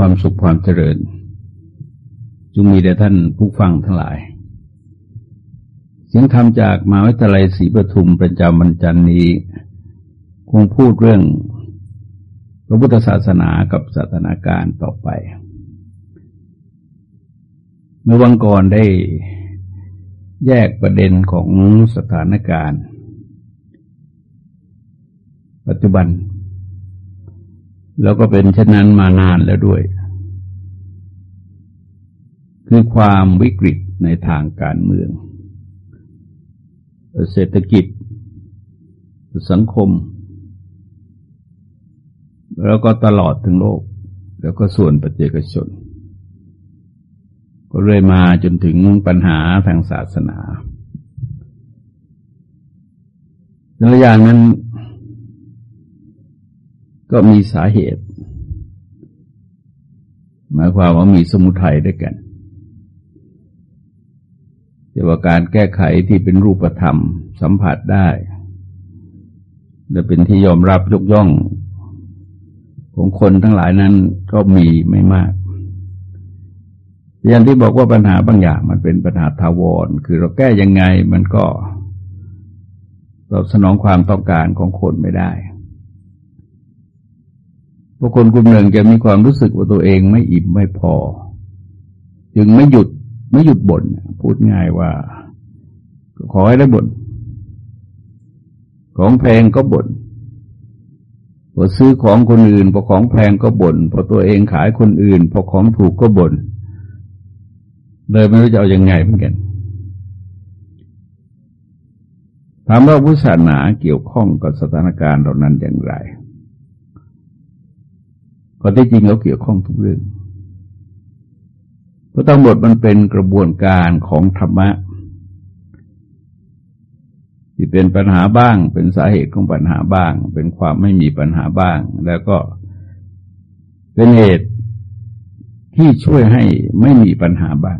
ความสุขความเจริญจงมีแด่ท่านผู้ฟังทั้งหลาย เสียงธรรมจากมหาวิทยาลัยศรีปทุมประจำวันจันนี้ คงพูดเรื่องพระพุทธศาสนากับศาสนาการต่อไป เมื่อวันก่อนได้แยกประเด็นของสถานการณ์ ปัจจุบัน แล้วก็เป็นเช่นนั้นมานานแล้วด้วย คือความวิกฤตในทางการเมือง เศรษฐกิจ สังคม แล้วก็ตลอดถึงโลก แล้วก็ส่วนประเจกชน ก็เรื่อยมาจนถึงปัญหาทางศาสนาแต่ละอย่างนั้น ก็มีสาเหตุ หมายความว่ามีสมุทัยด้วยกันแต่ว่าการแก้ไขที่เป็นรูปธรรมสัมผัสได้และเป็นที่ยอมรับยกย่องของคนทั้งหลายนั้นก็มีไม่มากอย่างที่บอกว่าปัญหาบางอย่างมันเป็นปัญหาทาวร คือเราแก้ยังไงมันก็ตอบสนองความต้องการของคนไม่ได้ พวกคนกลุ่มหนึ่งจะมีความรู้สึกว่าตัวเองไม่อิ่มไม่พอ จึงไม่หยุดไม่หยุดบน่นพูดง่ายว่า ขอให้ได้บน่นของแพงก็บน่นพอซื้อของคนอื่นพอของแพงก็บน่นพอตัวเองขายคนอื่นพอของถูกก็บน่นเลยไม่รู้จะเอาอยัางไงเหมือนกันถามว่าพุทธศาสนาเกี่ยวข้องกับสถานการณ์เหล่านั้นอย่างไร ก็ที่จริงแล้วเกี่ยวข้องทุกเรื่อง เพราะทั้งหมดมันเป็นกระบวนการของธรรมะ ที่เป็นปัญหาบ้าง เป็นสาเหตุของปัญหาบ้าง เป็นความไม่มีปัญหาบ้าง แล้วก็เป็นเหตุที่ช่วยให้ไม่มีปัญหาบ้าง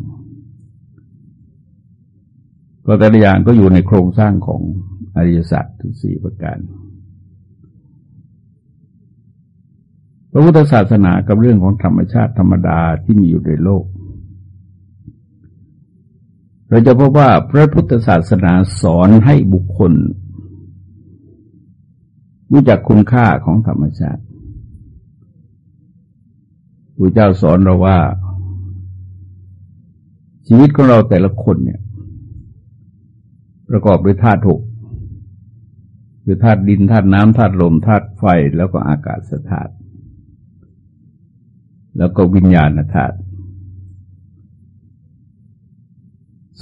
ก็แต่ละอย่างก็อยู่ในโครงสร้างของอริยสัจทั้งสี่ประการ พระพุทธศาสนากับเรื่องของธรรมชาติธรรมดาที่มีอยู่ในโลก เราจะพบว่าพระพุทธศาสนาสอนให้บุคคล รู้จักคุณค่าของธรรมชาติพระเจ้าสอนเราว่า ชีวิตของเราแต่ละคนเนี่ย ประกอบด้วยธาตุหกคือธาตุดินธาตุน้ำธาตุลมธาตุไฟแล้วก็อากาศธาตุ แล้วก็วิญญาณธาตุ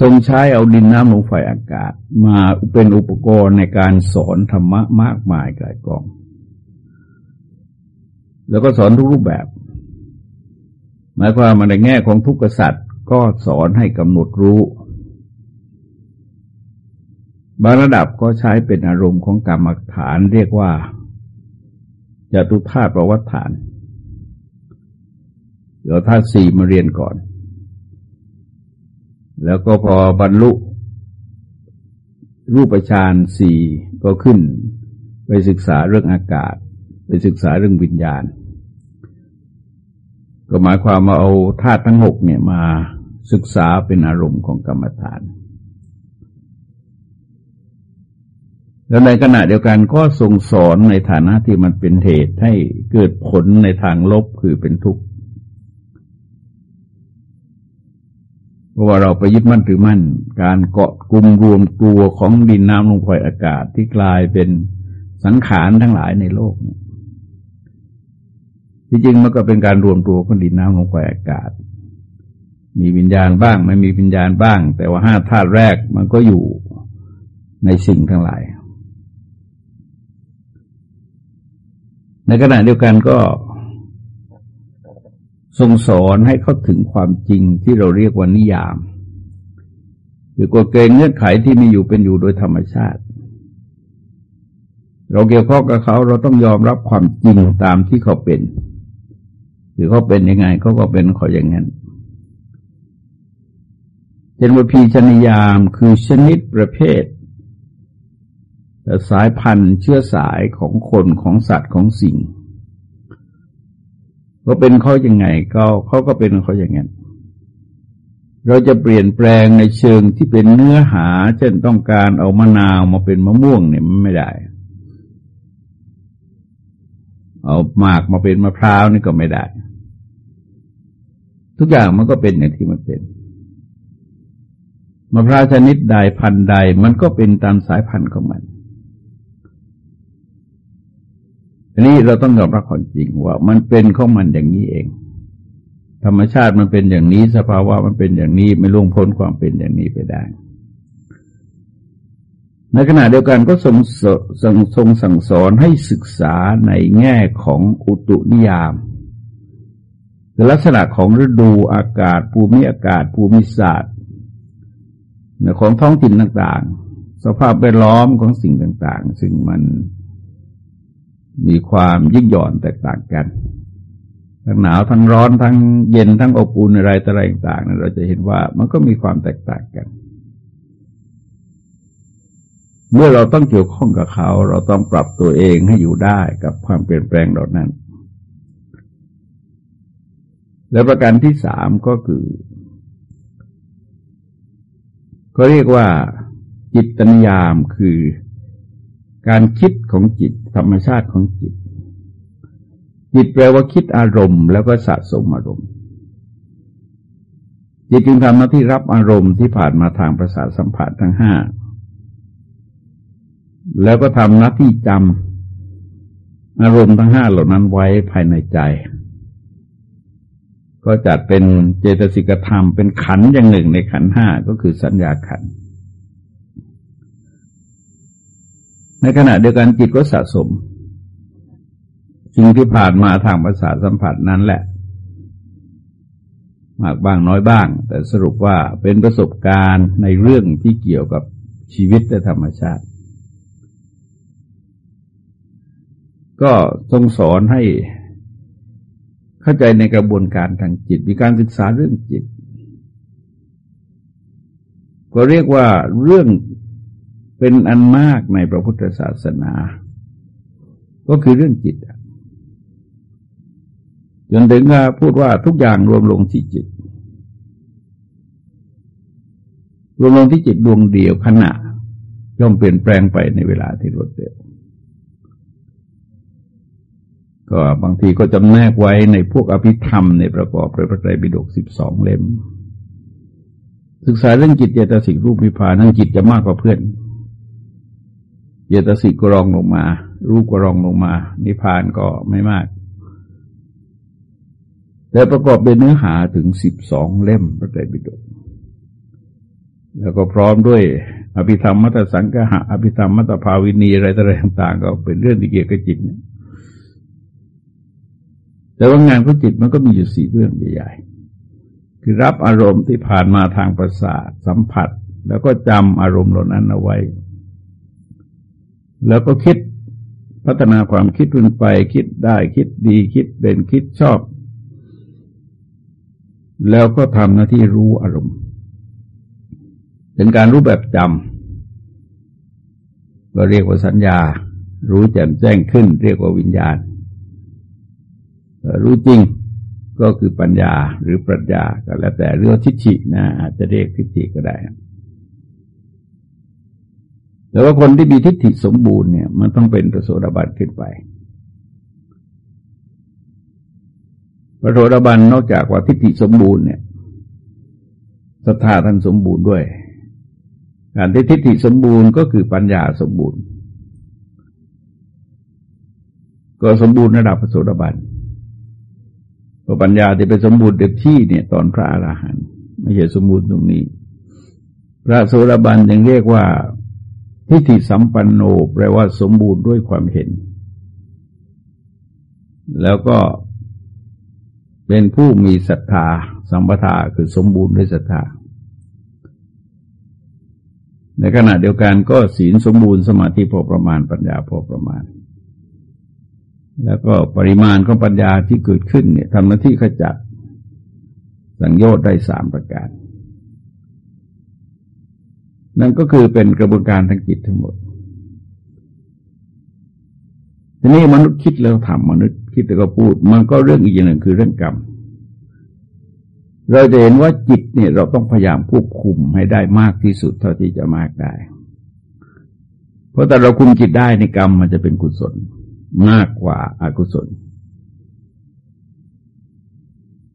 ทรงใช้เอาดินน้ำลมไฟอากาศ มาเป็นอุปกรณ์ในการสอนธรรมะมากมายกายกอง แล้วก็สอนทุกรูปแบบ หมายความมาในแง่ของทุกขสัตว์ก็สอนให้กำหนดรู้บางระดับก็ใช้เป็นอารมณ์ของกรรมฐานเรียกว่าจตุธาตุประวัติฐาน เดี๋ยวธาตุสี่มาเรียนก่อน แล้วก็พอบรรลุรูปฌานสี่ก็ขึ้น ไปศึกษาเรื่องอากาศ ไปศึกษาเรื่องวิญญาณ ก็หมายความมาเอาธาตุทั้งหกเนี่ยมาศึกษาเป็นอารมณ์ของกรรมฐาน แล้วในขณะเดียวกันก็ทรงสอนในฐานะที่มันเป็นเหตุให้เกิดผลในทางลบคือเป็นทุกข์ เพราะว่าเราไปยึดมั่นถือมั่น การเกาะกลุ่มรวมตัวของดินน้ำลมไฟอากาศที่กลายเป็นสังขารทั้งหลายในโลกที่จริงมันก็เป็นการรวมตัวของดินน้ำลมไฟอากาศ มีวิญญาณบ้างไม่มีวิญญาณบ้าง แต่ว่าห้าธาตุแรกมันก็อยู่ในสิ่งทั้งหลาย ในขณะเดียวกันก็ ทรงสอนให้เข้าถึงความจริงที่เราเรียกว่านิยามคือกฎเกณฑ์เงื่อนไขที่มีอยู่เป็นอยู่โดยธรรมชาติ เราเกี่ยวข้องกับเขาเราต้องยอมรับความจริงตามที่เขาเป็นคือเขาเป็นยังไงเขาก็เป็นเขาอย่างนั้นเช่นว่าพีชนิยามคือชนิดประเภท สายพันธุ์เชื้อสายของคนของสัตว์ของสิ่ง ก็เป็นเขาอยังไงก็เขาก็เป็นเขาอย่างนั้นเราจะเปลี่ยนแปลงในเชิงที่เป็นเนื้อหา เช่นต้องการเอามะนาวมาเป็นมะม่วงเนี่ยมันไม่ได้ เอาหมากมาเป็นมะพร้าวนี่ก็ไม่ได้ ทุกอย่างมันก็เป็นอย่างที่มันเป็นมะพร้าวชนิดใดพันธุ์ใด มันก็เป็นตามสายพันธุ์ของมัน อันนี้เราต้องยอมรับความจริงว่ามันเป็นของมันอย่างนี้เอง ธรรมชาติมันเป็นอย่างนี้สภาวะมันเป็นอย่างนี้ไม่ล่วงพ้นความเป็นอย่างนี้ไปได้ ในขณะเดียวกันก็ทรงทรงทรงสั่งสอนให้ศึกษาในแง่ของอุตุนิยามลักษณะของฤดูอากาศ ภูมิอากาศ ภูมิศาสตร์ของท้องถิ่นต่างๆ สภาพแวดล้อมของสิ่งต่างๆ ซึ่งมัน มีความยิ่งหย่อนแตกต่างกัน ทั้งหนาวทั้งร้อนทั้งเย็นทั้งอบอุ่นอะไรต่างๆเราจะเห็นว่ามันก็มีความแตกต่างกัน เมื่อเราต้องเกี่ยวข้องกับเขา เราต้องปรับตัวเองให้อยู่ได้กับความเปลี่ยนแปลงเหล่านั้น และประการที่สามก็คือ ก็เรียกว่าจิตตัญญามคือ การคิดของจิต ธรรมชาติของจิต จิตแปลว่าคิดอารมณ์ แล้วก็สะสมอารมณ์จิตจึงทำหน้าที่รับอารมณ์ที่ผ่านมาทางประสาทสัมผัสทั้งห้าแล้วก็ทำหน้าที่จำอารมณ์ทั้งห้าเหล่านั้นไว้ภายในใจ ก็จัดเป็นเจตสิกธรรมเป็นขันอย่างหนึ่งในขันห้าก็คือสัญญาขันธ์ ในขณะเดียวกันจิตก็สะสมสิ่งที่ผ่านมาทางประสาทสัมผัสนั้นแหละ มากบ้างน้อยบ้าง แต่สรุปว่าเป็นประสบการณ์ในเรื่องที่เกี่ยวกับชีวิตและธรรมชาติ ก็ทรงสอนให้เข้าใจในกระบวนการทางจิต มีการศึกษาเรื่องจิต ก็เรียกว่าเรื่อง เป็นอันมากในพระพุทธศาสนา ก็คือเรื่องจิตจนถึงพูดว่าทุกอย่างรวมลงที่จิต รวมลงที่จิตดวงเดียวขณะย่อมเปลี่ยนแปลงไปในเวลาที่รวดเร็วก็บางทีก็จำแนกไว้ในพวกอภิธรรมในประกอบพระไตรปิฎกสิบสองเล่ม ศึกษาเรื่องจิตเจตสิกรูปวิพานั่งจิตจะมากกว่าเพื่อน เยตสิกก็รองลงมา รูปก็รองลงมา นิพพานก็ไม่มาก แต่ประกอบเป็นเนื้อหาถึงสิบสองเล่มพระไตรปิฎกแล้วก็พร้อมด้วย อภิธรรมมัตสังกหะอภิธรรมมัตภาวินีอะไรต่างๆ ก็เป็นเรื่องที่เกี่ยวกับจิตเนี่ยแต่ว่างานของจิตมันก็มีอยู่สี่เรื่องใหญ่ๆ คือรับอารมณ์ที่ผ่านมาทางประสาทสัมผัส แล้วก็จำอารมณ์เหล่านั้นเอาไว้ แล้วก็คิดพัฒนาความคิดขึ้นไป คิดได้คิดดีคิดเป็นคิดชอบ แล้วก็ทำหน้าที่รู้อารมณ์ เป็นการรู้แบบจำก็เรียกว่าสัญญา รู้แจ่มแจ้งขึ้น เรียกว่าวิญญาณ รู้จริงก็คือปัญญาหรือปรัชญาก็แล้วแต่เรื่องทิฏฐินะอาจจะเรียกทิฏฐิก็ได้ แต่ว่าคนที่มีทิฏฐิสมบูรณ์เนี่ยมันต้องเป็นพระโสดาบันขึ้นไป พระโสดาบันนอกจากว่าทิฏฐิสมบูรณ์เนี่ยศรัทธาท่านสมบูรณ์ด้วยการที่ทิฏฐิสมบูรณ์ก็คือปัญญาสมบูรณ์ ก็สมบูรณ์ระดับพระโสดาบันพอปัญญาที่เป็นสมบูรณ์เต็มที่เนี่ยตอนพระอราหันต์ไม่ใช่สมบูรณ์ตรงนี้ พระโสดาบันยังเรียกว่า ทิฏฐิสัมปันโนแปลว่าสมบูรณ์ด้วยความเห็น แล้วก็เป็นผู้มีศรัทธา สัมปทาคือสมบูรณ์ด้วยศรัทธา ในขณะเดียวกันก็ศีลสมบูรณ์สมาธิพอประมาณปัญญาพอประมาณ แล้วก็ปริมาณของปัญญาที่เกิดขึ้นเนี่ยทำหน้าที่ขจัดสังโยชน์ได้สามประการ นั่นก็คือเป็นกระบวนการทางจิตทั้งหมด ทีนี้มนุษย์คิดแล้วทำมนุษย์คิดแล้วก็พูด มันก็เรื่องอีกอย่างหนึ่งคือเรื่องกรรม เราจะเห็นว่าจิตเนี่ยเราต้องพยายามควบคุมให้ได้มากที่สุดเท่าที่จะมากได้ เพราะแต่เราคุมจิตได้ในกรรมมันจะเป็นกุศลมากกว่าอากุศล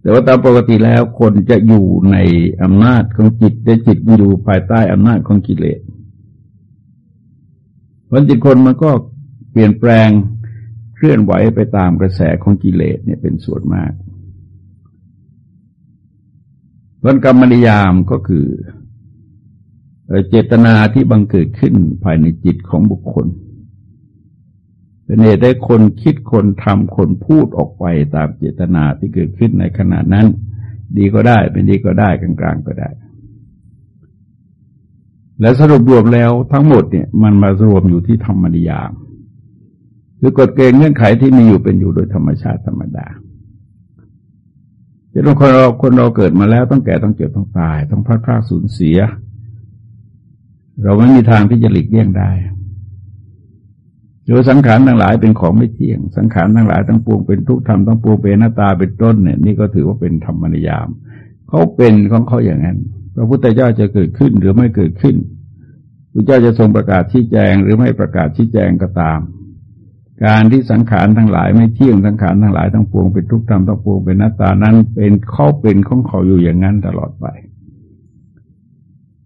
แต่ว่าตามปกติแล้วคนจะอยู่ในอำนาจของจิตแต่จิตอยู่ภายใต้อำนาจของกิเลสวันจิตคนมันก็เปลี่ยนแปลงเคลื่อนไหวไปตามกระแสของกิเลสเนี่ยเป็นส่วนมากวันกรรมนิยามก็คือเจตนาที่บังเกิดขึ้นภายในจิตของบุคคล เป็นเหตุได้คนคิดคนทำคนพูดออกไปตามเจตนาที่เกิดขึ้นในขณะนั้น ดีก็ได้เป็นดีก็ได้กลางๆก็ได้ และสรุปรวมแล้วทั้งหมดเนี่ยมันมารวมอยู่ที่ธรรมนิยามคือกฎเกณฑ์เงื่อนไขที่มีอยู่เป็นอยู่โดยธรรมชาติธรรมดาจะต้องคนเราคนเราเกิดมาแล้วต้องแก่ต้องเจ็บต้องตาย ต้องพลาดพลาดสูญเสีย เราไม่มีทางที่จะหลีกเลี่ยงได้ โดยสังขารทั้งหลายเป็นของไม่เที่ยง สังขารทั้งหลายทั้งปวงเป็นทุกข์ธรรมทั้งปวงเป็นหน้าตาเป็นต้นเนี่ยนี่ก็ถือว่าเป็นธรรมนิยาม เขาเป็นของเขาอย่างนั้น พระพุทธเจ้าจะเกิดขึ้นหรือไม่เกิดขึ้นพระเจ้าจะทรงประกาศชี้แจงหรือไม่ประกาศชี้แจงก็ตาม การที่สังขารทั้งหลายไม่เที่ยงสังขารทั้งหลายทั้งปวงเป็นทุกข์ธรรมทั้งปวงเป็นหน้าตานั้น เป็นข้อเป็นของเขาอยู่อย่างนั้นตลอดไป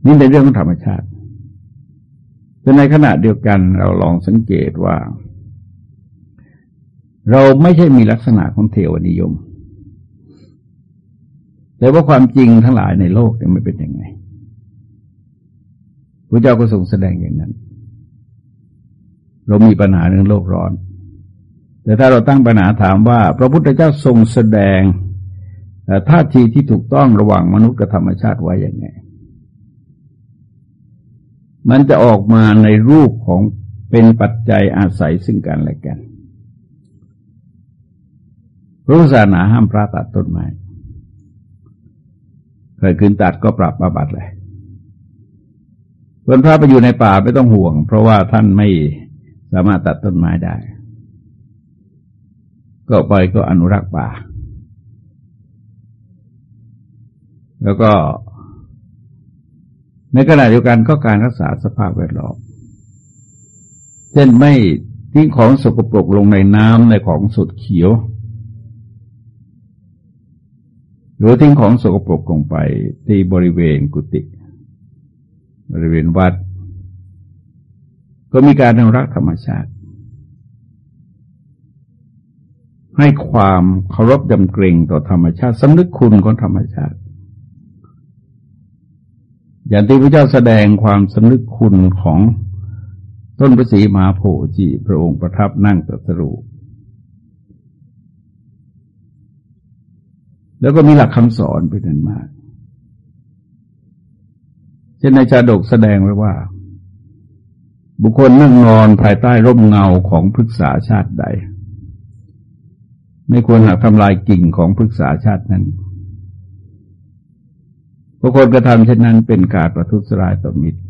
นี่เป็นเรื่องของธรรมชาติ แต่ในขณะเดียวกันเราลองสังเกตว่า เราไม่ใช่มีลักษณะของเทวนิยม แต่ว่าความจริงทั้งหลายในโลกเนี่ยไม่เป็นยังไงพระเจ้าก็ทรงแสดงอย่างนั้น เรามีปัญหาเรื่องโลกร้อน แต่ถ้าเราตั้งปัญหาถามว่า พระพุทธเจ้าทรงแสดงท่าทีที่ถูกต้องระหว่างมนุษย์กับธรรมชาติไว้อย่างไง มันจะออกมาในรูปของเป็นปัจจัยอาศัยซึ่งกันและกันพระศาสนาห้ามพระตัดต้นไม้เคยคืนตัดก็ปรับอาบัติเลยคนพระไปอยู่ในป่าไม่ต้องห่วง เพราะว่าท่านไม่สามารถตัดต้นไม้ได้ ก็ไปก็อนุรักษ์ป่า แล้วก็ ในขณะเดียวกันก็การรักษาสภาพแวดล้อมเช่นไม่ทิ้งของสกปรกลงในน้ำในของสดเขียว หรือทิ้งของสกปรกลงไปที่บริเวณกุฏิบริเวณวัด ก็มีการอนุรักษ์ธรรมชาติ ให้ความเคารพยำเกรงต่อธรรมชาติสำนึกคุณของธรรมชาติ อย่างที่พระเจ้าแสดงความสำนึกคุณของต้นพระศรีมหาโพธิพระองค์ประทับนั่งตรัสรู้แล้วก็มีหลักคำสอนเป็นนั้นมาก เช่นในชาดกแสดงไว้ว่า บุคคลนั่งนอนภายใต้ร่มเงาของพฤกษาชาติใด ไม่ควรหักทำลายกิ่งของพฤกษาชาตินั้น บุคคลกระทำเช่นนั้นเป็นการประทุษร้ายต่อมิตร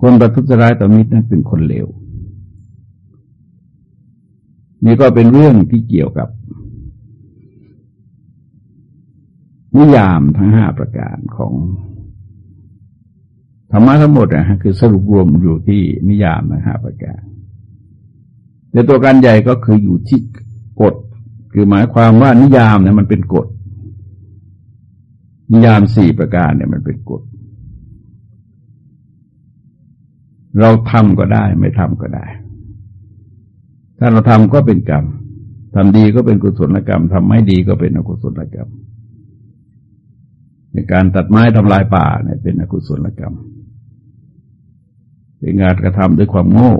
คนประทุษร้ายต่อมิตรนั้นเป็นคนเลว นี่ก็เป็นเรื่องที่เกี่ยวกับ นิยามทั้งห้าประการของธรรมะทั้งหมดนะฮะคือสรุปรวมอยู่ที่นิยามทั้งห้าประการแต่ตัวการใหญ่ก็คืออยู่ที่กฎ คือหมายความว่านิยามเนี่ยมันเป็นกฎ นิยามสี่ประการเนี่ยมันเป็นกฎ เราทำก็ได้ ไม่ทำก็ได้ ถ้าเราทำก็เป็นกรรมทำดีก็เป็นกุศลกรรมทำไม่ดีก็เป็นอกุศลกรรมในการตัดไม้ทำลายป่าเนี่ยเป็นอกุศลกรรมเป็นงานกระทำด้วยความโง่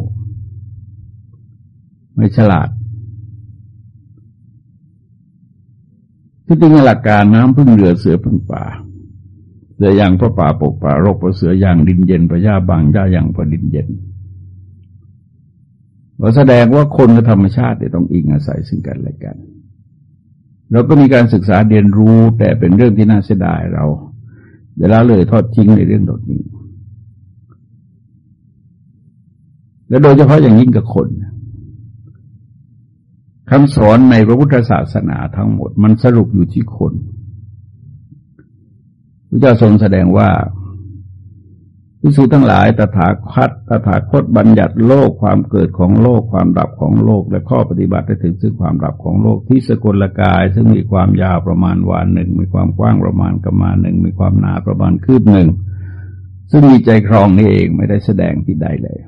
ไม่ฉลาด ที่จริงหลักการน้ำพึ่งเรือเสือพึ่งป่าเสืออย่างพระป่าปกป่าโรคพระเสืออย่างดินเย็นพระยาบางยาอย่างพระดินเย็นเราแสดงว่าคนกับธรรมชาติต้องอิงอาศัยซึ่งกันและกัน เราก็มีการศึกษาเรียนรู้แต่เป็นเรื่องที่น่าเสียดายเราเดี๋ยวละเลยทอดทิ้งในเรื่องดนี้ และโดยเฉพาะอย่างยิ่งกับคน คำสอนในพระพุทธศาสนาทั้งหมด มันสรุปอยู่ที่คนพระเจ้าทรงแสดงว่าพิสูจทั้งหลายตถาคตตถาคตบัญญัติโลกความเกิดของโลกความดับของโลก และข้อปฏิบัติได้ถึงซึ่งความดับของโลกที่สกลกาย ซึ่งมีความยาวประมาณวานหนึ่ง มีความกว้างประมาณกมาหนึ่ง มีความหนาประมาณคืบหนึ่ง ซึ่งมีใจครองนี่เองไม่ได้แสดงที่ใดเลย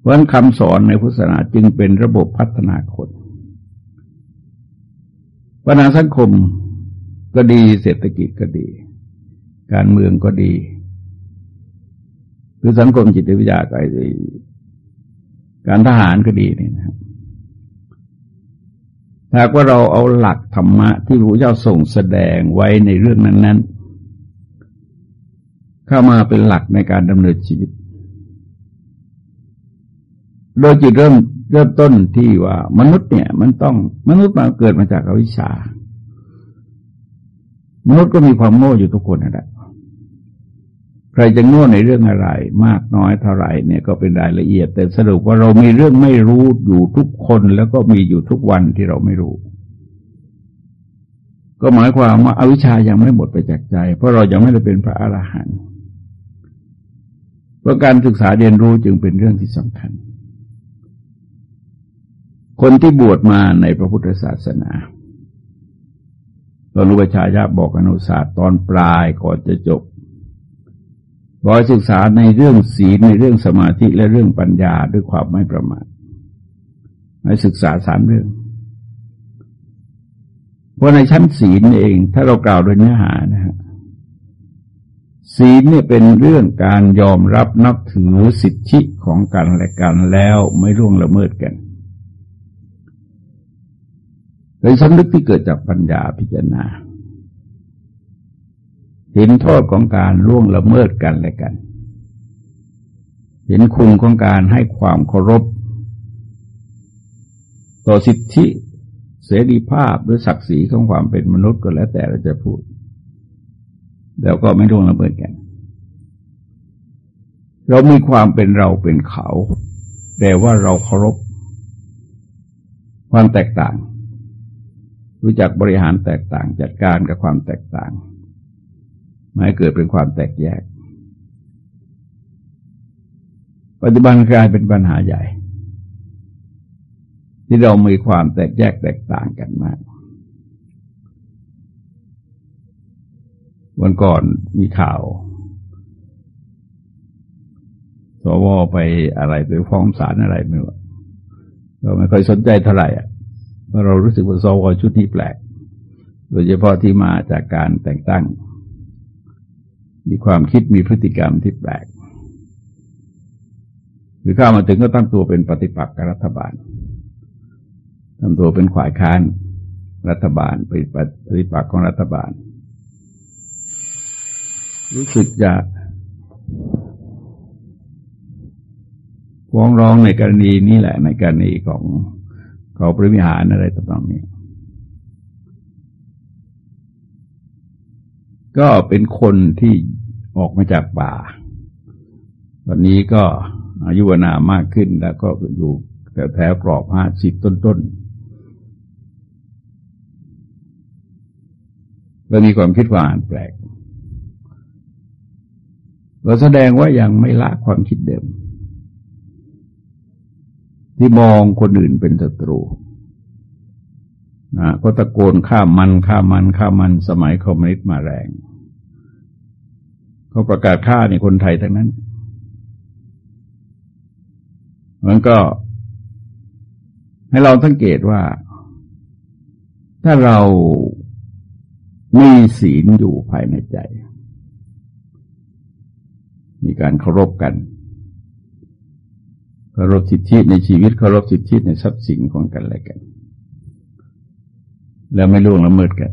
เพราะคำสอนในพุทธศาสนาจึงเป็นระบบพัฒนาคนปัญหาสังคมก็ดีเศรษฐกิจก็ดี การเมืองก็ดีคือสังคมจิตวิทยาก็ดีการทหารก็ดีนี่นะครับหากว่าเราเอาหลักธรรมะที่พระเจ้าส่งแสดงไว้ในเรื่องนั้น ๆ เข้ามาเป็นหลักในการดำเนินชีวิต โดยจิตเริ่มเริ่มต้นที่ว่ามนุษย์เนี่ย มันต้องมนุษย์มาเกิดมาจากอวิชชามนุษย์ก็มีความโง่อยู่ทุกคนนะั่นใครจะโง่ในเรื่องอะไร มากน้อยเท่าไหร่เนี่ยก็เป็นรายละเอียด แต่สรุปว่าเรามีเรื่องไม่รู้อยู่ทุกคนแล้วก็มีอยู่ทุกวันที่เราไม่รู้ ก็หมายความว่าอาวิชชายังไม่หมดไปจากใจ เพราะเรายังไม่ได้เป็นพระอรหันต์เพราะการศึกษาเรียนรู้จึงเป็นเรื่องที่สำคัญ คนที่บวชมาในพระพุทธศาสนาตอนรุปชายาบอกอนุศาสตร์ตอนปลายก่อนจะจบบอกศึกษาในเรื่องศีลในเรื่องสมาธิและเรื่องปัญญาด้วยความไม่ประมาทให้ศึกษาสามเรื่อง เพราะในชั้นศีลเอง ถ้าเรากล่าวโดยเนื้อหานะฮะศีลเนี่ยเป็นเรื่องการยอมรับนับถือสิทธิของกันและกันแล้วไม่ร่วงละเมิดกัน เป็นสำนึกที่เกิดจากปัญญาพิจารณา เห็นโทษของการล่วงละเมิดกันและกัน เห็นคุณของการให้ความเคารพ ต่อสิทธิเสรีภาพหรือศักดิ์ศรีของความเป็นมนุษย์ก็แล้วแต่เราจะพูด แล้วก็ไม่ล่วงละเมิดกัน เรามีความเป็นเราเป็นเขา แต่ว่าเราเคารพความแตกต่าง รู้จักบริหารแตกต่าง จัดการกับความแตกต่างไม่ให้เกิดเป็นความแตกแยก ปัจจุบันกลายเป็นปัญหาใหญ่ ที่เรามีความแตกแยกแตกต่างกันมาก วันก่อนมีข่าว สวไปอะไรไปฟ้องศาลอะไรไม่รู้เราไม่ค่อยสนใจเท่าไหร่อะ เรารู้สึกว่าสวชุดนี้แปลก โดยเฉพาะที่มาจากการแต่งตั้ง มีความคิดมีพฤติกรรมที่แปลกคือเข้ามาถึงก็ตั้งตัวเป็นปฏิปักษ์กับรัฐบาลทำตัวเป็นขวายค้านรัฐบาลปปฏิปักษ์ของรัฐบาล รู้สึกจะฟ้องร้องในกรณีนี้แหละในกรณีของ เขาปริมิหารอะไรต่างๆนี้ก็เป็นคนที่ออกมาจากป่า ตอนนี้ก็อายุวนามากขึ้นแล้วก็อยู่แต่แถวกรอบห้าสิบต้นๆก็มีความคิดว่าอ่านแปลก เราแสดงว่ายังไม่ละความคิดเดิม ที่มองคนอื่นเป็นศัตรูนะก็ตะโกนข้ามมันข้ามมันข้ามมันสมัยคอมมิวนิสต์มาแรงเขาประกาศฆ่าในคนไทยทั้งนั้นมันก็ ให้เราสังเกตว่า ถ้าเรามีศีลอยู่ภายในใจ มีการเคารพกัน เคารพสิทธิในชีวิตเคารพสิทธิในทรัพย์สินของกันและกัน แล้วไม่ล่วงละเมิดกัน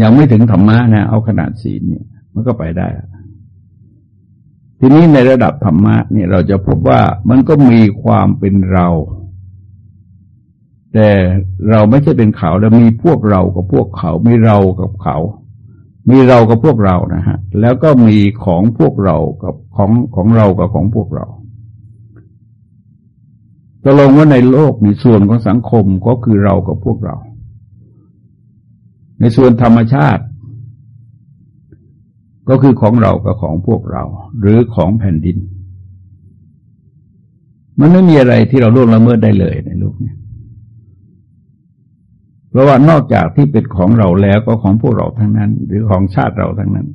ยังไม่ถึงธรรมะนะ เอาขนาดศีลเนี่ยมันก็ไปได้ ทีนี้ในระดับธรรมะเนี่ยเราจะพบว่ามันก็มีความเป็นเรา แต่เราไม่ใช่เป็นเขาแล้วมีพวกเรากับพวกเขา มีเรากับเขา มีเรากับพวกเรานะฮะ แล้วก็มีของพวกเรากับของของเรากับของพวกเราตกลงว่าในโลกในส่วนของสังคมก็คือเรากับพวกเรา ในส่วนธรรมชาติ ก็คือของเรากับของพวกเรา หรือของแผ่นดิน มันไม่มีอะไรที่เราล่วงละเมิดได้เลยในโลกนี้ เพราะว่านอกจากที่เป็นของเราแล้วก็ของพวกเราทั้งนั้น หรือของชาติเราทั้งนั้น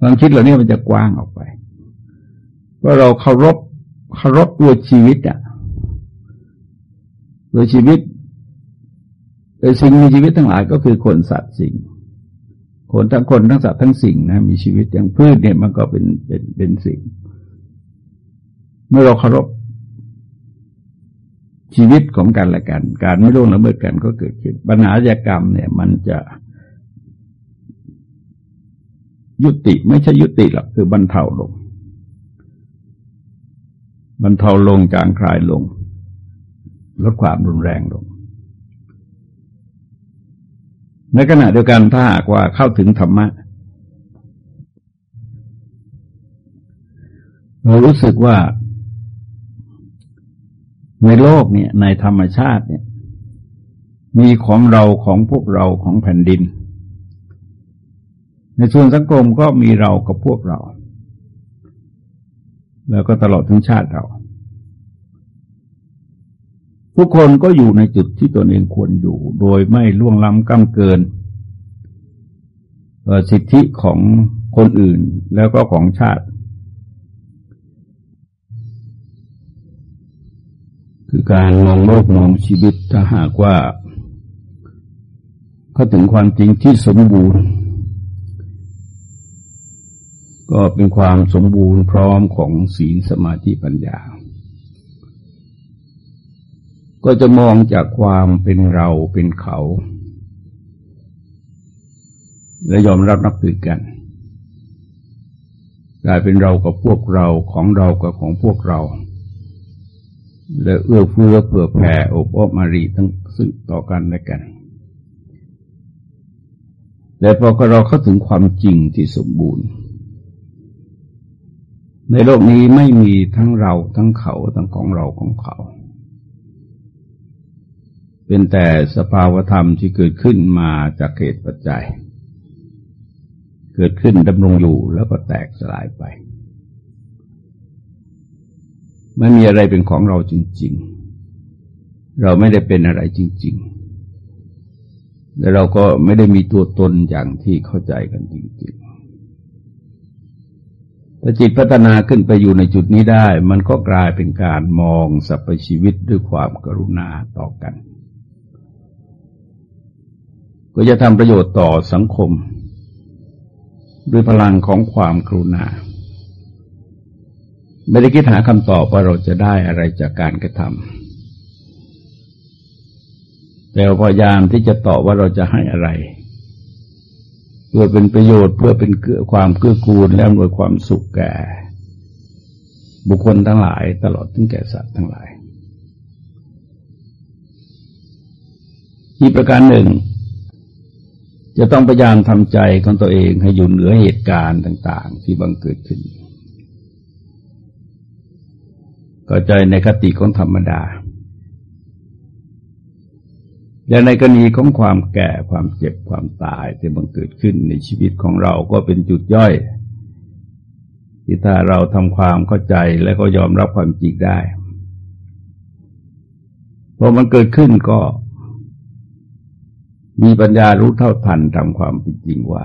ความคิดเหล่านี้มันจะกว้างออกไป ว่าเราเคารพเคารพตัวชีวิตอะตัวชีวิตสิ่งมีชีวิตทั้งหลายก็คือคนสัตว์สิ่ง คนทั้งคนทั้งสัตว์ทั้งสิ่งนะมีชีวิตอย่างพืชเนี่ยมันก็เป็นเป็นเป็นสิ่ง เมื่อเราเคารพ ชีวิตของกันและกัน การไม่ร่วงละเมิดกันก็เกิดขึ้นปัญหาญากรรมเนี่ยมันจะยุติไม่ใช่ยุติหรอกคือบรรเทาลง บรรเทาลงจางคลายลง ลดความรุนแรงลง ในขณะเดียวกันถ้าหากว่าเข้าถึงธรรมะ เรารู้สึกว่า ในโลกเนี่ยในธรรมชาติเนี่ย มีของเราของพวกเราของแผ่นดิน ในส่วนสังคมก็มีเรากับพวกเรา แล้วก็ตลอดทั้งชาติเราทุกคนก็อยู่ในจุดที่ตนเองควรอยู่ โดยไม่ล่วงล้ำก้าเกินสิทธิของคนอื่นแล้วก็ของชาติ คือการมองโลกมองชีวิตถ้าหากว่าเขาถึงความจริงที่สมบูรณ์ ก็เป็นความสมบูรณ์พร้อมของศีลสมาธิปัญญา ก็จะมองจากความเป็นเราเป็นเขา และยอมรับนับถือกันกลายเป็นเรากับพวกเราของเรากับของพวกเรา และเอื้อเฟื้อเผื่อแผ่อบอ้อมมารีทั้งซึ่งต่อกันและกัน แต่พอเราเข้าถึงความจริงที่สมบูรณ์ ในโลกนี้ไม่มีทั้งเราทั้งเขาทั้งของเราของเขา เป็นแต่สภาวธรรมที่เกิดขึ้นมาจากเหตุปัจจัย เกิดขึ้นดำรงอยู่แล้วก็แตกสลายไป ไม่มีอะไรเป็นของเราจริง ๆ เราไม่ได้เป็นอะไรจริง ๆ และเราก็ไม่ได้มีตัวตนอย่างที่เข้าใจกันจริงๆถ้าจิตพัฒนาขึ้นไปอยู่ในจุดนี้ได้ มันก็กลายเป็นการมองสรรพชีวิตด้วยความกรุณาต่อกัน ก็จะทำประโยชน์ต่อสังคม ด้วยพลังของความกรุณา ไม่ได้คิดหาคำตอบว่าเราจะได้อะไรจากการกระทำแต่พยายามที่จะตอบว่าเราจะให้อะไร เพื่อเป็นประโยชน์เพื่อเป็นเกื้อความเกื้อกูลและอำนวยความสุขแก่ บุคคลทั้งหลาย ตลอดถึงแก่สัตว์ทั้งหลายอีกประการหนึ่ง จะต้องพยายามทำใจของตัวเองให้อยู่เหนือเหตุการณ์ต่าง ๆ ที่บังเกิดขึ้น ก็ใจในคติของธรรมดาและในกรณีของความแก่ความเจ็บความตายที่บังเกิดขึ้นในชีวิตของเราก็เป็นจุดย่อย ที่ถ้าเราทำความเข้าใจและก็ยอมรับความจริงได้พอมันเกิดขึ้นก็ มีปัญญารู้เท่าทันตามความเป็นจริงว่า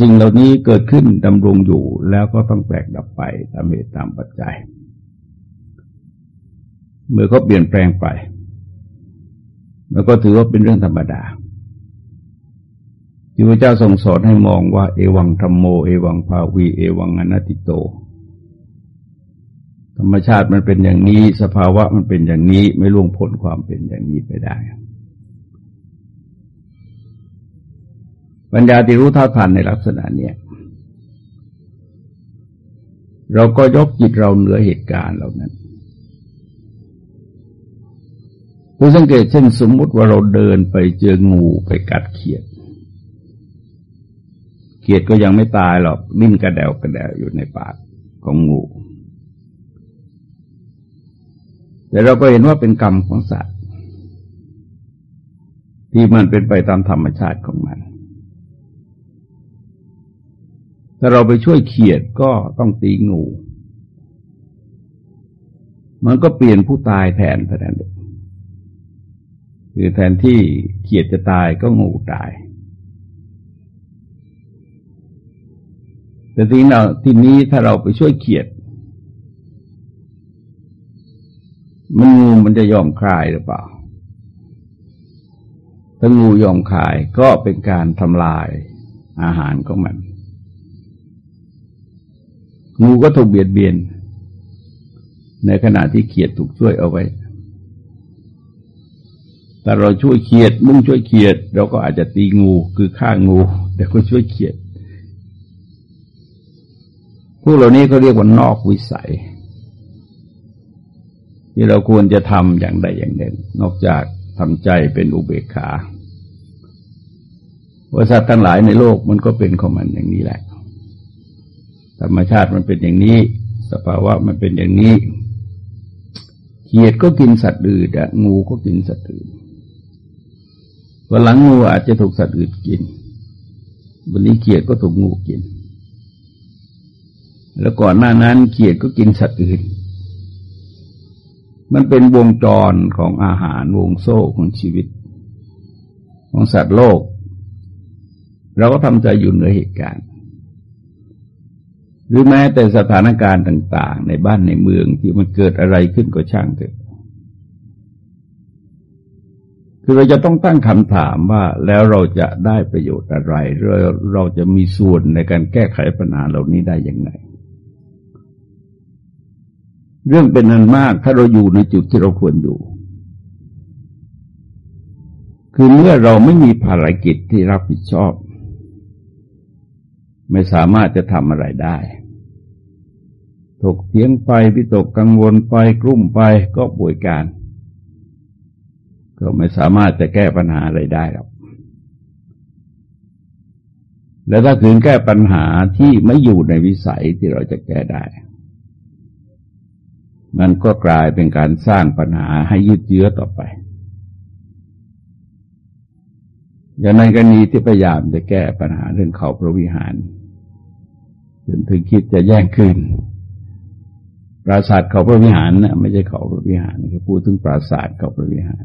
สิ่งเหล่านี้เกิดขึ้นดำรงอยู่แล้วก็ต้องแตกดับไปตามเหตุตามปัจจัย เมื่อเขาเปลี่ยนแปลงไป แล้วก็ถือว่าเป็นเรื่องธรรมดาที่พระเจ้าทรงสอนให้มองว่า เอวังธรรมโม เอวังภาวี เอวังอนัติโต ธรรมชาติมันเป็นอย่างนี้ สภาวะมันเป็นอย่างนี้ไม่ล่วงพ้นความเป็นอย่างนี้ไปได้ ปัญญาที่รู้เท่าทันในลักษณะเนี้ยเราก็ยกจิตเราเหนือเหตุการณ์เหล่านั้นผู้สังเกตเช่นสมมุติว่าเราเดินไปเจองูไปกัดเขียด เขียดก็ยังไม่ตายหรอกดิ้นกระเดวกระเดวอยู่ในปากของงู แต่เราก็เห็นว่าเป็นกรรมของสัตว์ ที่มันเป็นไปตามธรรมชาติของมัน ถ้าเราไปช่วยเขียดก็ต้องตีงู มันก็เปลี่ยนผู้ตายแทนแทนเด็กคือแทนที่เขียดจะตายก็งูตาย แต่ทีนี้ทีนี้ถ้าเราไปช่วยเขียด มันงูมันจะยอมคลายหรือเปล่า ถ้างูยอมคลายก็เป็นการทำลายอาหารของมัน งูก็ถูกเบียดเบียน ในขณะที่เขียดถูกช่วยเอาไว้ แต่เราช่วยเขียด มุ่งช่วยเขียด เราก็อาจจะตีงูคือฆ่างูแต่ก็ช่วยเขียด พวกเหล่านี้เขาเรียกว่านอกวิสัย ที่เราควรจะทำอย่างใดอย่างหนึ่ง นอกจากทำใจเป็นอุเบกขาว่าสัตว์ทั้งหลายในโลกมันก็เป็นของมันอย่างนี้แหละ ธรรมชาติมันเป็นอย่างนี้ สภาวะมันเป็นอย่างนี้เขียดก็กินสัตว์อื่นงูก็กินสัตว์อื่นวันหลังงูอาจจะถูกสัตว์อื่นกินวันนี้เขียดก็ถูกงูกิน แล้วก่อนหน้านั้นเขียดก็กินสัตว์อื่น มันเป็นวงจรของอาหารวงโซ่ของชีวิต ของสัตว์โลก เราก็ทำใจอยู่เหนือเหตุการณ์ หรือแม้แต่สถานการณ์ต่าง ๆ ในบ้านในเมืองที่มันเกิดอะไรขึ้นก็ช่างเถอะคือเราจะต้องตั้งคำถามว่าแล้วเราจะได้ประโยชน์อะไรเราเราจะมีส่วนในการแก้ไขปัญหาเหล่านี้ได้อย่างไรเรื่องเป็นอันมากถ้าเราอยู่ในจุดที่เราควรอยู่ คือเมื่อเราไม่มีภารกิจที่รับผิดชอบ ไม่สามารถจะทำอะไรได้ ถกเถียงไปพิตกกังวลไปกลุ้มไปก็ป่วยการ ก็ไม่สามารถจะแก้ปัญหาอะไรได้หรอกแล้วถ้าคืนแก้ปัญหาที่ไม่อยู่ในวิสัยที่เราจะแก้ได้ มันก็กลายเป็นการสร้างปัญหาให้ยืดเยื้อต่อไป อย่างในกรณีที่พยายามจะแก้ปัญหาเรื่องเขาพระวิหารจนถึงคิดจะแย่งคืน ปราสาทเขาพระวิหารนะไม่ใช่เขาพระวิหารคือพูดถึงปราสาทเขาพระวิหาร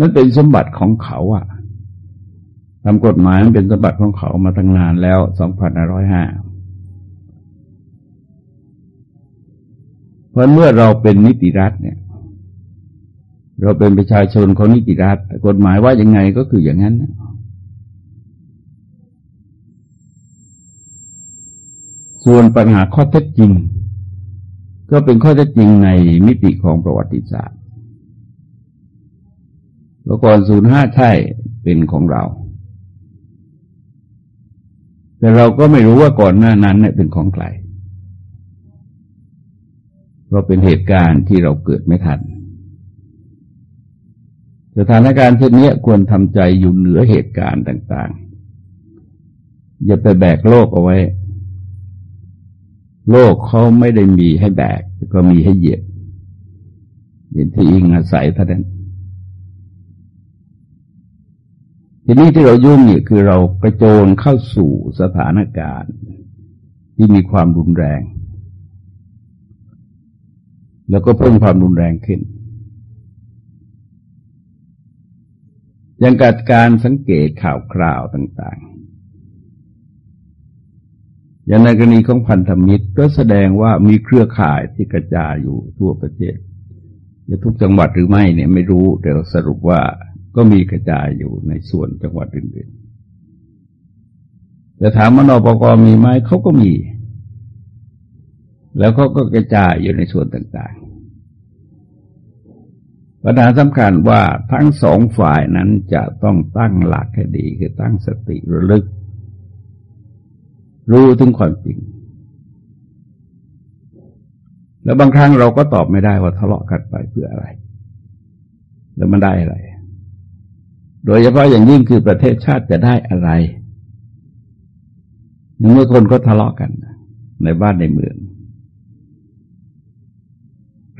มันเป็นสมบัติของเขาอะทำกฎหมายมันเป็นสมบัติของเขามาตั้งนานแล้วสองพันร้อยห้าเพราะเมื่อเราเป็นนิติรัฐเนี่ย เราเป็นประชาชนของนิติรัฐกฎหมายว่ายังไงก็คืออย่างนั้นส่วนปัญหาข้อเท็จจริง ก็เป็นข้อเท็จจริงในมิติของประวัติศาสตร์เมื่อก่อนศูนย์ห้าใช่เป็นของเรา แต่เราก็ไม่รู้ว่าก่อนหน้านั้นเนี่ยเป็นของใครเราเป็นเหตุการณ์ที่เราเกิดไม่ทัน สถานการณ์เช่นนี้ควรทำใจอยู่เหนือเหตุการณ์ต่าง ๆ อย่าไปแบกโลกเอาไว้ โลกเขาไม่ได้มีให้แบกก็มีให้เหยียบเป็นที่อิงอาศัยเท่านั้นทีนี้ที่เรายุ่งเนี่ยคือเรากระโจนเข้าสู่สถานการณ์ ที่มีความรุนแรง แล้วก็เพิ่มความรุนแรงขึ้น ยังกัดการสังเกตข่าวคราวต่างๆ อย่างในกรณีของพันธมิตรก็แสดงว่ามีเครือข่ายที่กระจายอยู่ทั่วประเทศ จะทุกจังหวัดหรือไม่เนี่ยไม่รู้แต่สรุปว่าก็มีกระจายอยู่ในส่วนจังหวัดอื่นๆแต่ถามมนปกมีไหมเขาก็มี แล้วเขาก็กระจายอยู่ในส่วนต่างๆ ปัญหาสำคัญว่าทั้งสองฝ่ายนั้นจะต้องตั้งหลักให้ดีคือตั้งสติระลึก รู้ถึงความจริง แล้วบางครั้งเราก็ตอบไม่ได้ว่าทะเลาะกันไปเพื่ออะไร แล้วมันได้อะไร โดยเฉพาะอย่างยิ่งคือประเทศชาติจะได้อะไรหนึ่งเมื่อคนก็ทะเลาะกัน ในบ้านในเมือง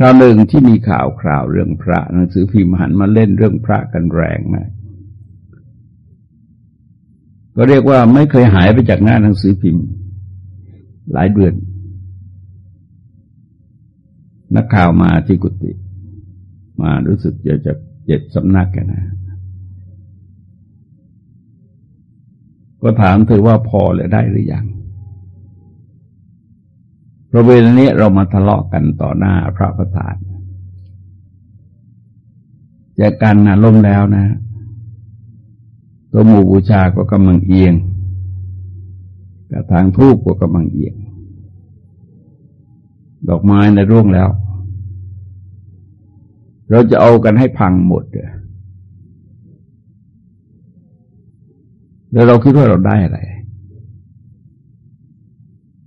คราวหนึ่งที่มีข่าวคราวเรื่องพระหนังสือพิมพ์หันมาเล่นเรื่องพระกันแรงมากก็เรียกว่าไม่เคยหายไปจากหน้าหนังสือพิมพ์ หลายเดือน นักข่าวมาที่กุฏิมารู้สึกจะจะเจ็ดสำนักกันนะ ก็ถามเธอว่าพอหรือได้หรือยัง เราะเวลานี้เรามาทะเลาะกันต่อหน้าพระประธานจากกันนะล่มแล้วนะ ตัวหมู่บูชาก็กำลังเอียงกระถางทูบก็กำลังเอียง ดอกไม้ในร่วงแล้ว เราจะเอากันให้พังหมดเลยแล้วเราคิดว่าเราได้อะไร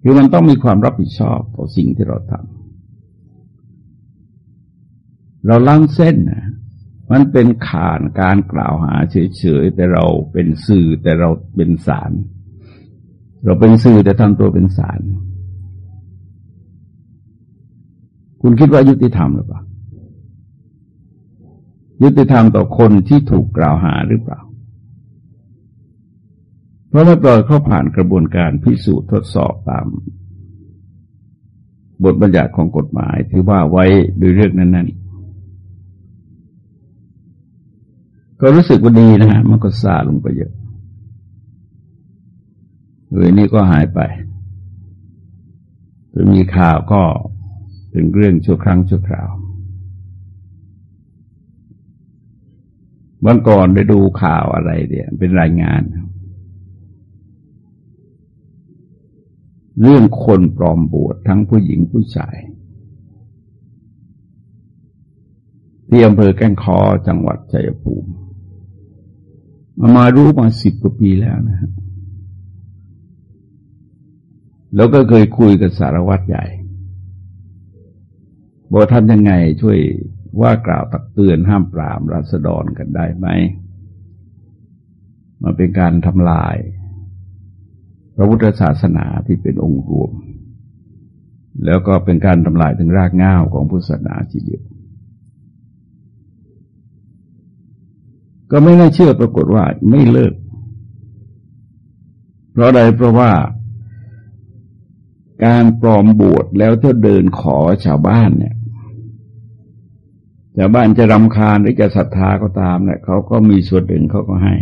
คือมันต้องมีความรับผิดชอบต่อสิ่งที่เราทำเราล้างเส้นนะมันเป็นขานการกล่าวหาเฉยๆแต่เราเป็นสื่อแต่เราเป็นสาร เราเป็นสื่อแต่ทำตัวเป็นสาร คุณคิดว่ายุติธรรมหรือเปล่ายุติธรรมต่อคนที่ถูกกล่าวหาหรือเปล่า เพราะไม่ปล่อยเขาผ่านกระบวนการพิสูจน์ทดสอบตามบทบัญญัติของกฎหมายที่ว่าไว้โดยเรื่องนั้น ๆ ก็รู้สึกว่าดีนะฮะมันก็ซาลงไปเยอะเอยนี่ก็หายไปหรือมีข่าวก็เป็นเรื่องชั่วครั้งชั่วคราว วันก่อนได้ดูข่าวอะไรเนี่ย เป็นรายงาน เรื่องคนปลอมบวชทั้งผู้หญิงผู้ชายที่อำเภอแก้งคอจังหวัดชัยภูมิมามารู้มาสิบกว่าปีแล้วนะฮะแล้วก็เคยคุยกับสารวัตรใหญ่ บอกทำยังไงช่วยว่ากล่าวตักเตือนห้ามปรามราษฎรกันได้ไหมมาเป็นการทำลาย พระพุทธศาสนาที่เป็นองค์รวม แล้วก็เป็นการทำลายถึงรากง่าวของพุทธศาสนาทีเดียวก็ไม่น่าเชื่อปรากฏว่าไม่เลิก เพราะใดเพราะว่าการปลอมบวชแล้วถ้าเดินขอชาวบ้านเนี่ยชาวบ้านจะรำคาญหรือจะศรัทธาก็ตามเนี่ยเขาก็มีส่วนหนึ่งเขาก็ให้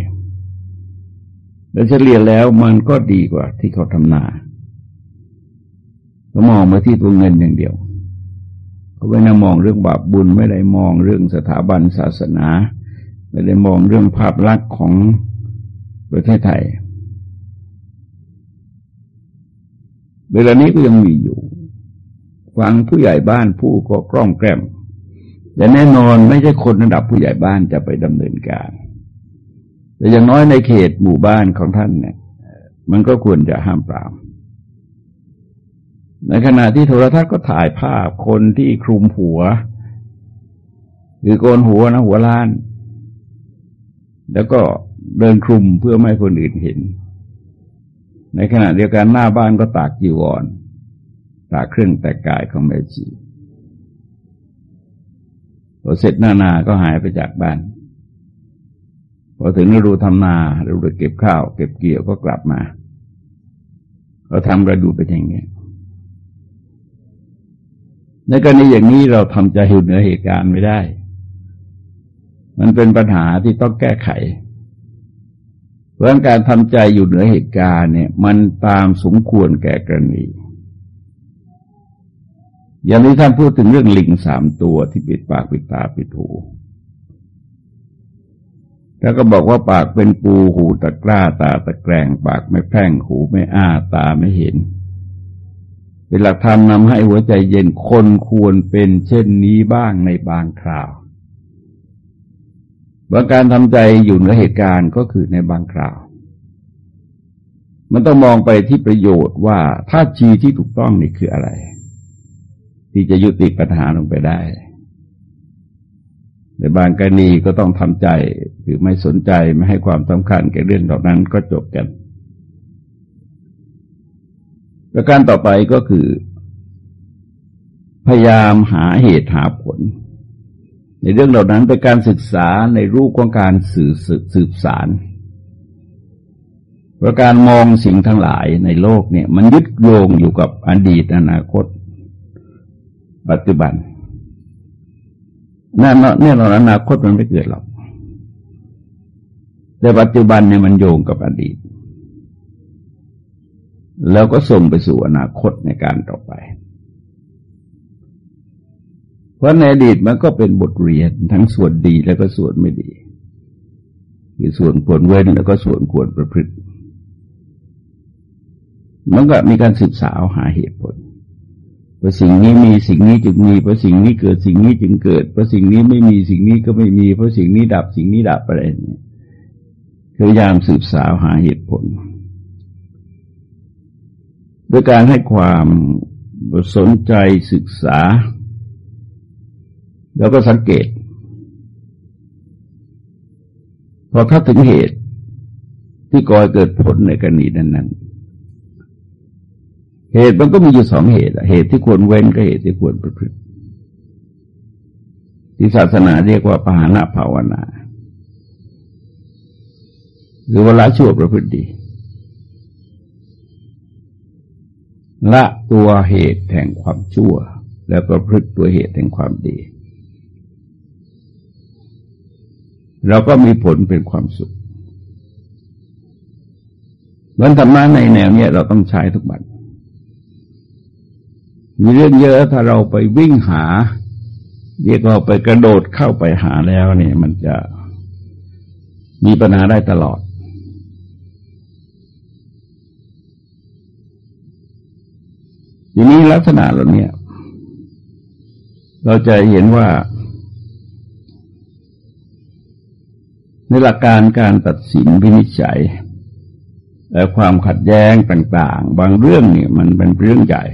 แล้วเฉลี่ยแล้วมันก็ดีกว่าที่เขาทำนาเขามองมาที่ตัวเงินอย่างเดียวเขาไม่ได้มองเรื่องบาปบุญไม่ได้มองเรื่องสถาบันศาสนา ไม่ได้มองเรื่องภาพลักษณ์ของประเทศไทย เวลานี้ก็ยังมีอยู่ฟังผู้ใหญ่บ้านผู้ก็กล้องแกล้มแต่แน่นอนไม่ใช่คนระดับผู้ใหญ่บ้านจะไปดำเนินการ แต่อย่างน้อยในเขตหมู่บ้านของท่านเนี่ย มันก็ควรจะห้ามปราม ในขณะที่โทรทัศน์ก็ถ่ายภาพคนที่คลุมหัว หรือโกนหัวนะหัวล้าน แล้วก็เดินคลุมเพื่อไม่ให้คนอื่นเห็น ในขณะเดียวกันหน้าบ้านก็ตากจีวร ตากเครื่องแต่งกายของแม่ชีพอเสร็จหน้านาก็หายไปจากบ้าน พอถึงฤดูทำนาฤดูเก็บข้าว เก็บเกี่ยวก็กลับมาเราทำกระดูเป็นอย่างนี้ในกรณีอย่างนี้เราทำใจอยู่เหนือเหตุการณ์ไม่ได้ มันเป็นปัญหาที่ต้องแก้ไข เพราะการทำใจอยู่เหนือเหตุการณ์เนี่ย มันตามสมควรแก่กรณีอย่างที่ท่านพูดถึงเรื่องลิงสามตัวที่ปิดปากปิดตาปิดหู แล้วก็บอกว่าปากเป็นปูหูตะกร้าตาตะแกรงปากไม่แพร่งหูไม่อ้าตาไม่เห็น เป็นหลักธรรมนำให้หัวใจเย็นคนควรเป็นเช่นนี้บ้างในบางคราวบางการทำใจอยู่ในเหตุการณ์ก็คือในบางคราว มันต้องมองไปที่ประโยชน์ว่าท่าทีที่ถูกต้องนี่คืออะไร ที่จะยุติปัญหาลงไปได้ ในบางกรณีก็ต้องทำใจคือไม่สนใจไม่ให้ความสำคัญแก่เรื่องเหล่านั้นก็จบกัน ประการต่อไปก็คือ พยายามหาเหตุหาผล ในเรื่องเหล่านั้นเป็นการศึกษาในรูปของการสื่อสืบสารประการมองสิ่งทั้งหลายในโลกเนี่ย มันยึดโยงอยู่กับอดีตอนาคต ปัจจุบัน นั่นเนี่ยเราอนาคตมันไม่เกิดหรอก แต่ปัจจุบันเนี่ยมันโยงกับอดีต แล้วก็ส่งไปสู่อนาคตในการต่อไป เพราะในอดีตมันก็เป็นบทเรียนทั้งส่วนดีแล้วก็ส่วนไม่ดี คือส่วนควรเว้นแล้วก็ส่วนควรประพฤติ มันก็มีการศึกษาหาเหตุผล พราะสิ่งนี้มีสิ่งนี้จึงมีเพราะสิ่งนี้เกิดสิ่งนี้จึงเกิดเพราะสิ่งนี้ไม่มีสิ่งนี้ก็ไม่มีเพราะสิ่งนี้ดับสิ่งนี้ดับอะไรเนี่ยพยายามสืบสาวหาเหตุผลโดยการให้ความสนใจศึกษา แล้วก็สังเกต พอถ้าถึงเหตุที่ก่อเกิดผลในกรณีนั้นๆ เหตุมันก็มีอยู่สองเหตุ เหตุที่ควรเว้นกับเหตุที่ควรประพฤติ ที่ศาสนาเรียกว่าปหานะภาวนา หรือว่าละชั่วประพฤติดีละตัวเหตุแห่งความชั่ว แล้วประพฤติตัวเหตุแห่งความดีเราก็มีผลเป็นความสุขเหมือนธรรมะในแนวนี้เราต้องใช้ทุกบัน มีเรื่องเยอะถ้าเราไปวิ่งหา เรียกว่าไปกระโดดเข้าไปหาแล้วเนี่ยมันจะมีปัญหาได้ตลอดอย่างนี้ลักษณะเหล่านี้เราจะเห็นว่า ในหลักการการตัดสินวินิจฉัยและความขัดแย้งต่าง ๆ บางเรื่องเนี่ยมันเป็นเรื่องใหญ่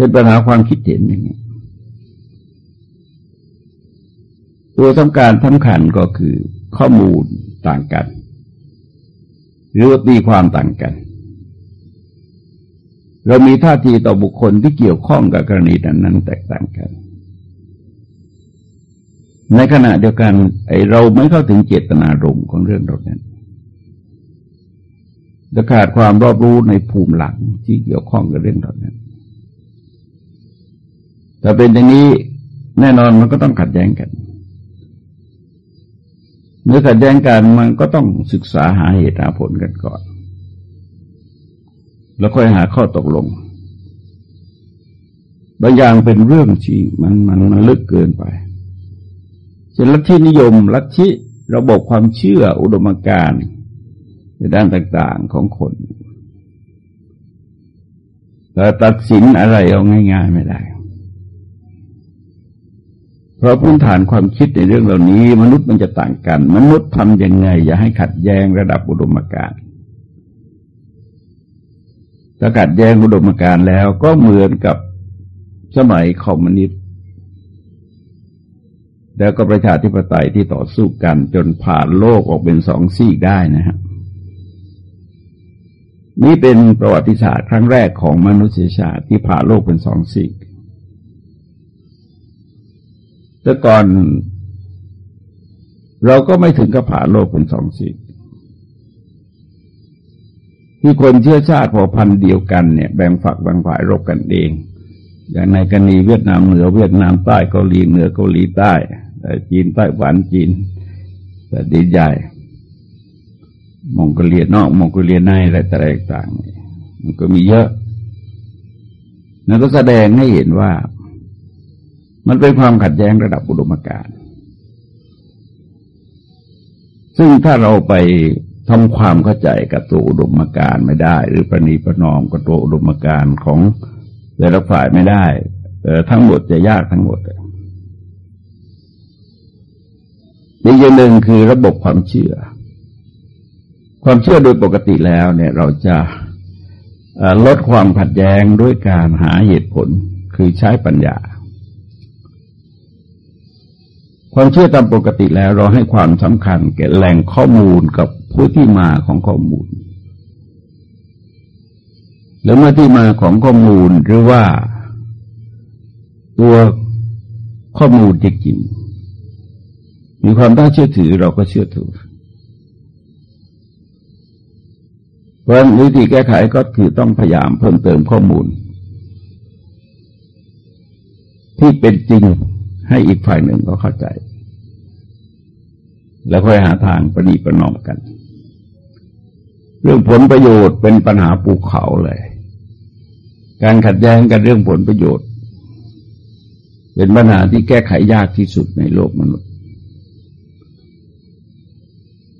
เป็นปัญหาความคิดเห็นอย่างนี้ตัวสำคัญสำคัญก็คือข้อมูลต่างกัน หรือตีความต่างกัน เรามีท่าทีต่อบุคคลที่เกี่ยวข้องกับกรณีนั้นนั้นแตกต่างกัน ในขณะเดียวกันไอเราไม่เข้าถึงเจตนารมณ์ของเรื่องเรานั้นจะขาดความรอบรู้ในภูมิหลังที่เกี่ยวข้องกับเรื่องเรานั้น แต่เป็นอย่างนี้แน่นอนมันก็ต้องขัดแย้งกัน เมื่อขัดแย้งกันมันก็ต้องศึกษาหาเหตุหาผลกันก่อน แล้วค่อยหาข้อตกลงบางอย่างเป็นเรื่องที่มันมันมันลึกเกินไปเช่นลัทธินิยม ลัทธิระบบความเชื่ออุดมการณ์ในด้านต่างๆของคนแต่ตัดสินอะไรเอาง่าย ๆ ไม่ได้ เพราะพื้นฐานความคิดในเรื่องเหล่านี้ มนุษย์มันจะต่างกัน มนุษย์ทำยังไง อย่าให้ขัดแย้งระดับอุดมการณ์ถ้าขัดแย้งอุดมการณ์แล้วก็เหมือนกับสมัยคอมมิวนิสต์แล้วก็ประชาธิปไตยที่ต่อสู้กันจนผ่านโลกออกเป็นสองซีกได้นะฮะนี่เป็นประวัติศาสตร์ครั้งแรกของมนุษยชาติที่ผ่าโลกเป็นสองซีก แต่ก่อนเราก็ไม่ถึงกับผ่าโลกเป็นสองสิ่งที่คนเชื้อชาติพอพันเดียวกันเนี่ยแบ่งฝักแบ่งฝ่ายรบกันเอง อย่างในกรณีเวียดนามเหนือเวียดนามใต้เกาหลีเหนือเกาหลีใต้จีนใต้หวันจีนแต่ดีใหญ่มองโกเลียนอกมองโกเลียในอะไรต่างๆมันก็มีเยอะนั่นก็แสดงให้เห็นว่า มันเป็นความขัดแย้งระดับอุดมการณ์ซึ่งถ้าเราไปทำความเข้าใจกับตัวอุดมการณ์ไม่ได้ หรือประนีประนอมกับตัวอุดมการณ์ของแต่ละฝ่ายไม่ได้เออทั้งหมดจะยากทั้งหมดอีกอย่างหนึ่งคือระบบความเชื่อ ความเชื่อโดยปกติแล้วเนี่ยเราจะลดความขัดแย้งด้วยการหาเหตุผลคือใช้ปัญญา ความเชื่อตามปกติแล้วเราให้ความสำคัญแก่แหล่งข้อมูลกับผู้ที่มาของข้อมูล แล้วเมื่อที่มาของข้อมูลหรือว่า ตัวข้อมูลจริงมีความต้าเชื่อถือเราก็เชื่อถือ เพราะวิธีแก้ไขก็คือต้องพยายามเพิ่มเติมข้อมูล ที่เป็นจริง ให้อีกฝ่ายหนึ่งก็เข้าใจ แล้วค่อยหาทางประนีประนอมกัน เรื่องผลประโยชน์เป็นปัญหาปูเขาเลย การขัดแย้งกันเรื่องผลประโยชน์ เป็นปัญหาที่แก้ไขยากที่สุดในโลกมนุษย์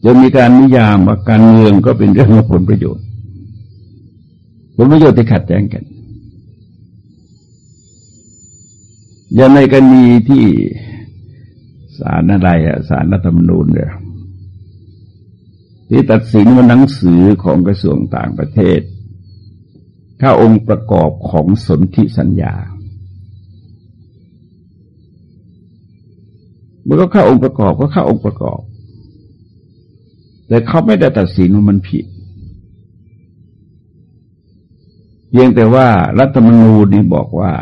จะมีการนิยามว่าการเมืองก็เป็นเรื่องของผลประโยชน์ ผลประโยชน์ที่ขัดแย้งกัน อย่างในกรณีที่ศาลอะไรอะศาลรัฐธรรมนูญเนี่ยที่ตัดสินว่าหนังสือของกระทรวงต่างประเทศเข้าองค์ประกอบของสนธิสัญญาเมื่อก็เข้าองค์ประกอบก็เข้าองค์ประกอบ แต่เขาไม่ได้ตัดสินว่ามันผิดเพียงแต่ว่ารัฐธรรมนูญนี่บอกว่า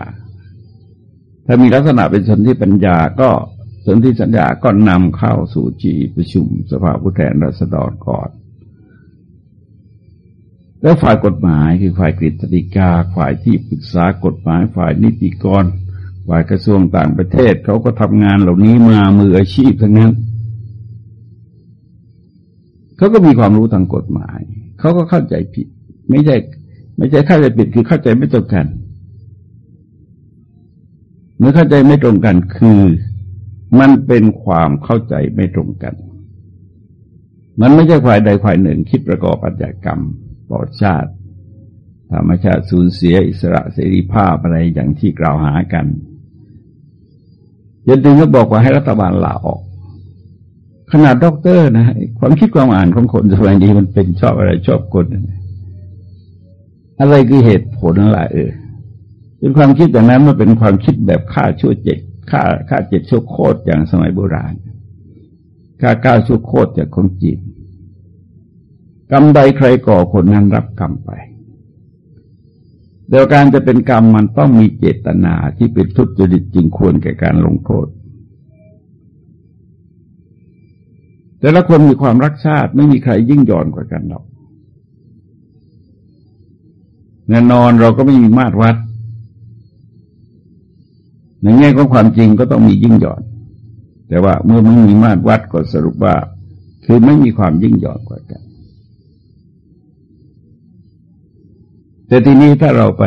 ถ้ามีลักษณะเป็นสนธิปัญญาก็สนธิสัญญาก็นำเข้าสู่จีประชุมสภาผู้แทนราษฎรก่อน แล้วฝ่ายกฎหมายคือฝ่ายกฤษฎีกาฝ่ายที่ปรึกษากฎหมายฝ่ายนิติกรฝ่ายกระทรวงต่างประเทศเขาก็ทำงานเหล่านี้มามืออาชีพทั้งนั้นเขาก็มีความรู้ทางกฎหมาย เขาก็เข้าใจผิด ไม่ใช่ ไม่ใช่เข้าใจผิดคือเข้าใจไม่ตรงกัน เมื่อเข้าใจไม่ตรงกันคือมันเป็นความเข้าใจไม่ตรงกัน มันไม่ใช่ฝ่ายใดฝ่ายหนึ่งคิดประกอบอาชญากรรมต่อชาติธรรมชาติสูญเสียอิสระเสรีภาพอะไรอย่างที่กล่าวหากันยันดึงก็บอกว่าให้รัฐบาลลาออก ขนาดด็อกเตอร์นะความคิดความอ่านของคนสมัยนี้มันเป็นชอบอะไรชอบคนอะไรคือเหตุผลอะไรเออ เป็นความคิดอย่างนั้นมันเป็นความคิดแบบฆ่าชั่วเจ็ดฆ่าฆ่าเจ็ดชั่วโคตรอย่างสมัยโบราณฆ่าเก้าชั่วโคตรจากคนจีนกรรมใดใครก่อคนนั้นรับกรรมไปเดี๋ยวการจะเป็นกรรมมันต้องมีเจตนาที่เป็นทุจริตจริงควรแก่การลงโทษ แต่ละคนมีความรักชาติไม่มีใครยิ่งย่อนกว่ากันหรอกแน่นอนเราก็ไม่มีมาตรวัด ในแง่ของความจริงก็ต้องมียิ่งหย่อน แต่ว่าเมื่อไม่มีมาตรวัดก็สรุปว่า คือไม่มีความยิ่งหย่อนกว่ากัน แต่ทีนี้ถ้าเราไป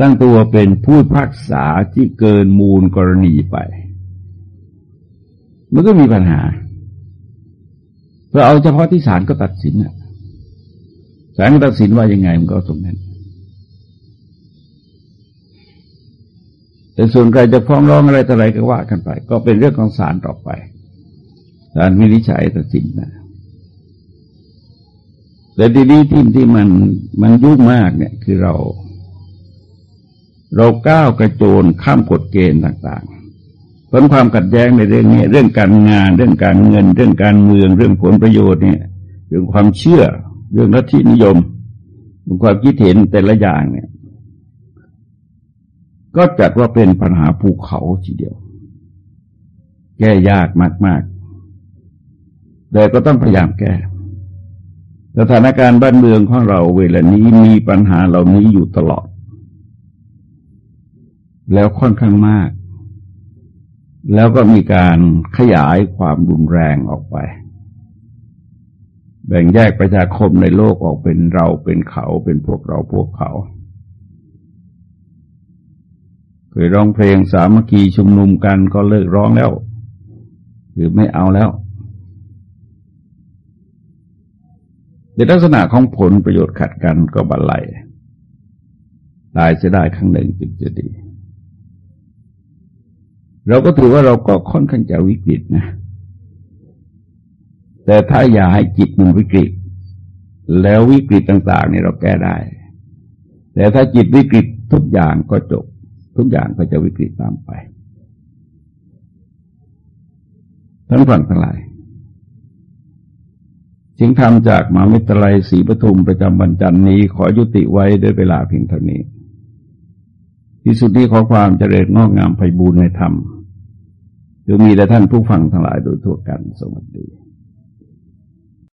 ตั้งตัวเป็นผู้พักษาที่เกินมูลกรณีไป มันก็มีปัญหาเราเอาเฉพาะที่ศาลก็ตัดสินอะศาลก็ตัดสินว่ายังไงมันก็ตรงนั้น แต่ส่วนใครจะฟ้องร้องอะไรต่ออะไรก็ว่ากันไป ก็เป็นเรื่องของศาลต่อไปศาลวินิจฉัยตัดสินนะแต่ทีนี้ที่ที่มันมันยุ่งมากเนี่ยคือเรา เราก้าวกระโจนข้ามกฎเกณฑ์ต่างๆผลความขัดแย้งในเรื่องนี้ เรื่องการงาน เรื่องการเงิน เรื่องการเมือง เรื่องผลประโยชน์เนี่ย เรื่องความเชื่อ เรื่องลัทธินิยมเรื่องความคิดเห็นแต่ละอย่างเนี่ย ก็จัดว่าเป็นปัญหาภูเขาทีเดียว แก้ยากมากๆ แต่ก็ต้องพยายามแก้ สถานการณ์บ้านเมืองของเราเวลานี้มีปัญหาเหล่านี้อยู่ตลอด แล้วค่อนข้างมาก แล้วก็มีการขยายความรุนแรงออกไป แบ่งแยกประชาคมในโลกออกเป็นเราเป็นเขาเป็นพวกเราพวกเขา เคยร้องเพลงสามัคคีชุมนุมกันก็เลิกร้องแล้ว คือไม่เอาแล้วในลักษณะของผลประโยชน์ขัดกันก็บันไลตายจะได้ครั้งหนึ่งจึงจะดี เราก็ถือว่าเราก็ค่อนข้างจะวิกฤตนะ แต่ถ้าอย่าให้จิตมันวิกฤต แล้ววิกฤตต่าง ๆ นี่เราแก้ได้ แต่ถ้าจิตวิกฤตทุกอย่างก็จบ ทุกอย่างก็จะวิกฤตตามไปทั้งฝั่งทั้งหลายเสียงธรรมจากมหาวิทยาลัยศรีปทุมประจำวันจันทร์นี้ขอยุติไว้ด้วยเวลาเพียงเท่านี้ ที่สุดนี้ขอความเจริญงอกงามไพบูรณ์ในธรรมจะมีแต่ท่านผู้ฟังทั้งหลายโดยทั่วกันสวัสดี